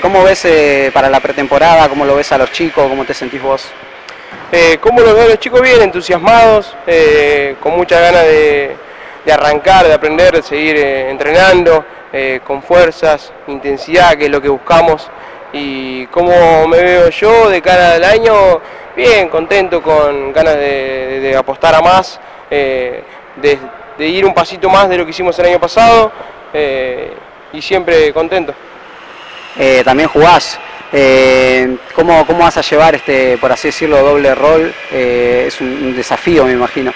¿Cómo ves eh, para la pretemporada? ¿Cómo lo ves a los chicos? ¿Cómo te sentís vos? Eh, ¿Cómo los veo a los chicos? Bien, entusiasmados, eh, con muchas ganas de, arrancar, de aprender, de seguir entrenando, con fuerzas, intensidad, que es lo que buscamos. Y cómo me veo yo de cara al año, bien, contento, con ganas de, apostar a más, de, ir un pasito más de lo que hicimos el año pasado y siempre contento. Eh, también jugás. Eh, ¿cómo, vas a llevar este, por así decirlo, doble rol? Eh, es un, desafío, me imagino.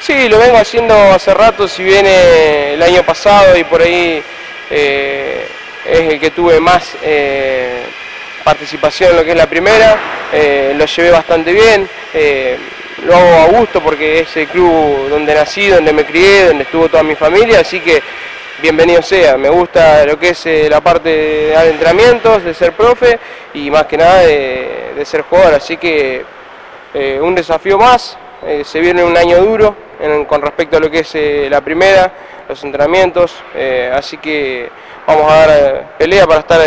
Sí, lo vengo haciendo hace rato, si viene el año pasado y por ahí es el que tuve más participación en lo que es la primera, lo llevé bastante bien, lo hago a gusto porque es el club donde nací, donde me crié, donde estuvo toda mi familia, así que bienvenido sea. Me gusta lo que es eh, la parte de entrenamientos, de ser profe y más que nada de, ser jugador. Así que eh, un desafío más. Eh, se viene un año duro con respecto a lo que es la primera, los entrenamientos. así que vamos a dar pelea para estar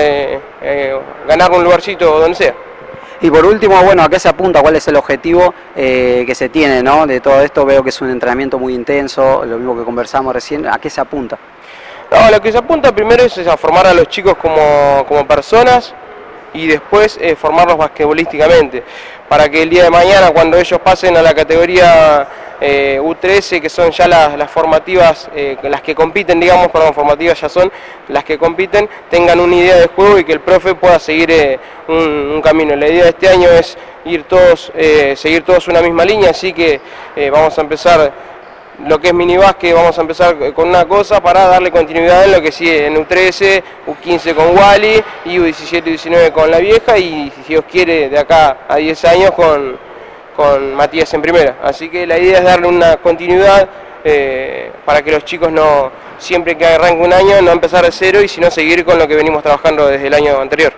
ganar un lugarcito donde sea. Y por último, bueno, ¿a qué se apunta? ¿Cuál es el objetivo que se tiene ¿no? de todo esto? Veo que es un entrenamiento muy intenso, lo mismo que conversamos recién. ¿A qué se apunta? No, lo que se apunta primero es a formar a los chicos como, personas y después eh, formarlos basquetbolísticamente, para que el día de mañana cuando ellos pasen a la categoría eh, U13, que son ya las, formativas, eh, las que compiten, digamos, perdón, formativas ya son las que compiten, tengan una idea de juego y que el profe pueda seguir un, un, camino. La idea de este año es ir todos, seguir todos una misma línea, así que vamos a empezar lo que es minibásquet vamos a empezar con una cosa para darle continuidad en lo que sigue en U13, U15 con Wally y U17 y U19 con la vieja y si Dios quiere de acá a 10 años con, con Matías en primera. Así que la idea es darle una continuidad eh, para que los chicos no, siempre que arranque un año, no empezar de cero y sino seguir con lo que venimos trabajando desde el año anterior.